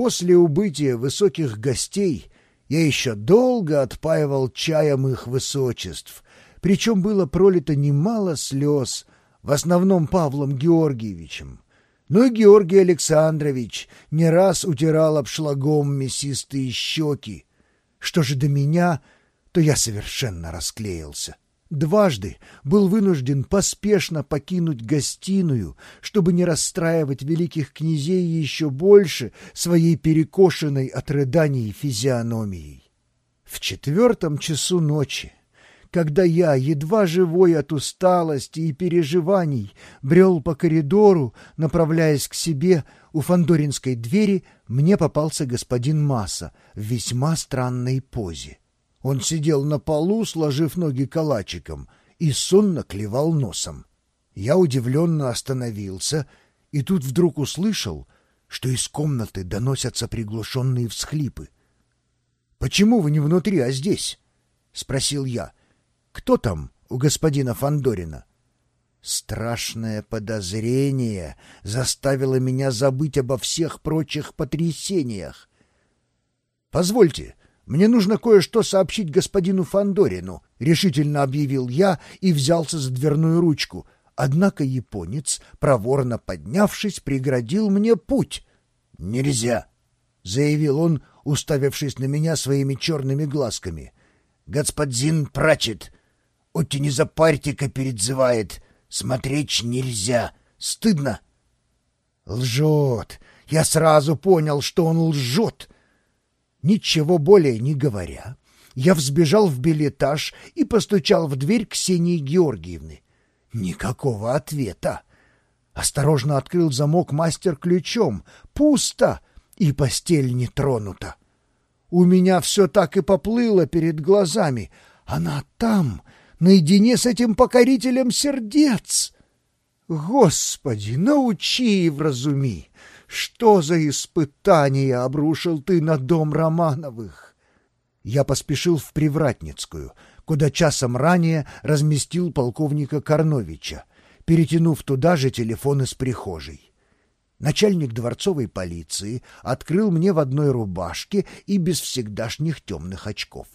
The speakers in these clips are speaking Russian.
После убытия высоких гостей я еще долго отпаивал чаем их высочеств, причем было пролито немало слез, в основном Павлом Георгиевичем. Но и Георгий Александрович не раз утирал обшлагом мясистые щеки. Что же до меня, то я совершенно расклеился. Дважды был вынужден поспешно покинуть гостиную, чтобы не расстраивать великих князей еще больше своей перекошенной от рыданий физиономией. В четвертом часу ночи, когда я, едва живой от усталости и переживаний, брел по коридору, направляясь к себе, у фандоринской двери мне попался господин Масса в весьма странной позе. Он сидел на полу, сложив ноги калачиком, и сонно клевал носом. Я удивленно остановился, и тут вдруг услышал, что из комнаты доносятся приглушенные всхлипы. «Почему вы не внутри, а здесь?» — спросил я. «Кто там у господина Фандорина? Страшное подозрение заставило меня забыть обо всех прочих потрясениях. «Позвольте, мне нужно кое-что сообщить господину Фандорину», — решительно объявил я и взялся за дверную ручку. Однако японец, проворно поднявшись, преградил мне путь. «Нельзя», — заявил он, уставившись на меня своими черными глазками. «Господин прачет, отти не запарьте-ка передзывает, смотреть нельзя, стыдно». «Лжет! Я сразу понял, что он лжет!» Ничего более не говоря, я взбежал в билетаж и постучал в дверь Ксении Георгиевны. Никакого ответа. Осторожно открыл замок мастер ключом. Пусто, и постель не тронута. У меня все так и поплыло перед глазами. Она там, наедине с этим покорителем сердец. Господи, научи и вразуми! Что за испытание обрушил ты на дом Романовых? Я поспешил в Привратницкую, куда часом ранее разместил полковника Корновича, перетянув туда же телефон из прихожей. Начальник дворцовой полиции открыл мне в одной рубашке и без всегдашних темных очков.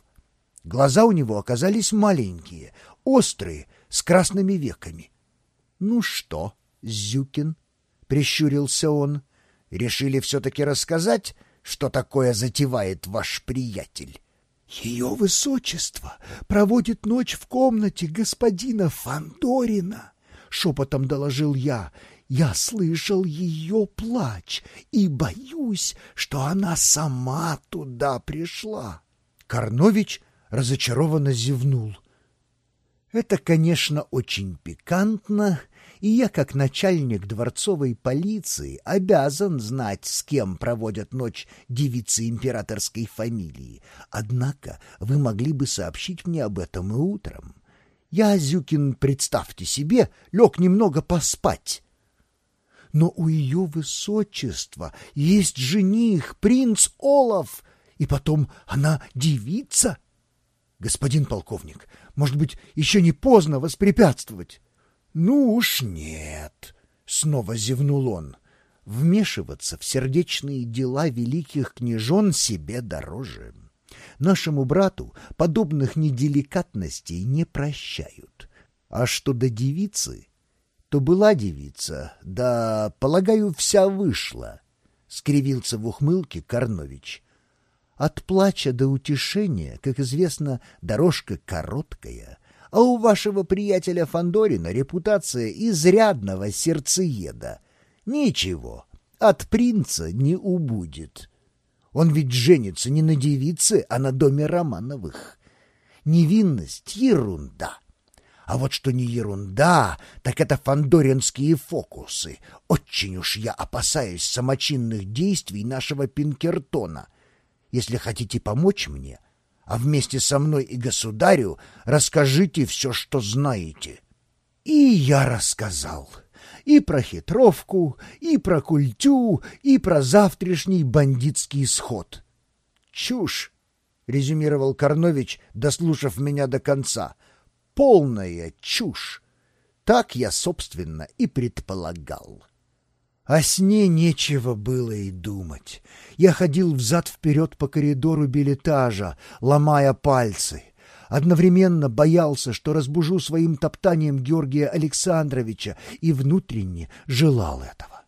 Глаза у него оказались маленькие, острые, с красными веками. — Ну что, Зюкин? — прищурился он. — Решили все-таки рассказать, что такое затевает ваш приятель? Ее высочество проводит ночь в комнате господина Фандорина, шепотом доложил я. Я слышал ее плач и боюсь, что она сама туда пришла. Корнович разочарованно зевнул. Это, конечно, очень пикантно и я, как начальник дворцовой полиции, обязан знать, с кем проводят ночь девицы императорской фамилии. Однако вы могли бы сообщить мне об этом и утром. Я, Зюкин, представьте себе, лег немного поспать. Но у ее высочества есть жених, принц Олаф, и потом она девица. Господин полковник, может быть, еще не поздно воспрепятствовать? «Ну уж нет», — снова зевнул он, — «вмешиваться в сердечные дела великих княжон себе дороже. Нашему брату подобных неделикатностей не прощают. А что до девицы, то была девица, да, полагаю, вся вышла», — скривился в ухмылке Корнович. От плача до утешения, как известно, дорожка короткая — а у вашего приятеля Фандорина репутация изрядного сердцееда. Ничего, от принца не убудет. Он ведь женится не на девице, а на доме Романовых. Невинность — ерунда. А вот что не ерунда, так это фандоринские фокусы. Очень уж я опасаюсь самочинных действий нашего Пинкертона. Если хотите помочь мне, а вместе со мной и государю расскажите все, что знаете. И я рассказал. И про хитровку, и про культю, и про завтрашний бандитский сход. Чушь, — резюмировал Корнович, дослушав меня до конца. Полная чушь. Так я, собственно, и предполагал. О сне нечего было и думать. Я ходил взад-вперед по коридору билетажа, ломая пальцы. Одновременно боялся, что разбужу своим топтанием Георгия Александровича, и внутренне желал этого.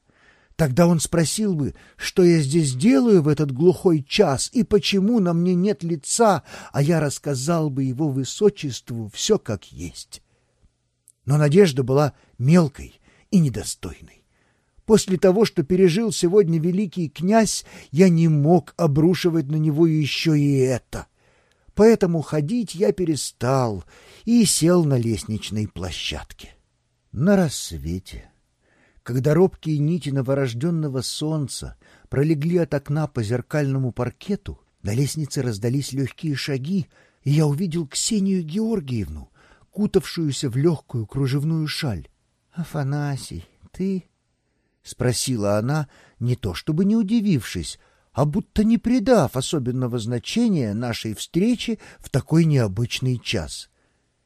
Тогда он спросил бы, что я здесь делаю в этот глухой час и почему на мне нет лица, а я рассказал бы его высочеству все как есть. Но надежда была мелкой и недостойной. После того, что пережил сегодня великий князь, я не мог обрушивать на него еще и это. Поэтому ходить я перестал и сел на лестничной площадке. На рассвете, когда робкие нити новорожденного солнца пролегли от окна по зеркальному паркету, на лестнице раздались легкие шаги, и я увидел Ксению Георгиевну, кутавшуюся в легкую кружевную шаль. — Афанасий, ты — спросила она, не то чтобы не удивившись, а будто не придав особенного значения нашей встрече в такой необычный час.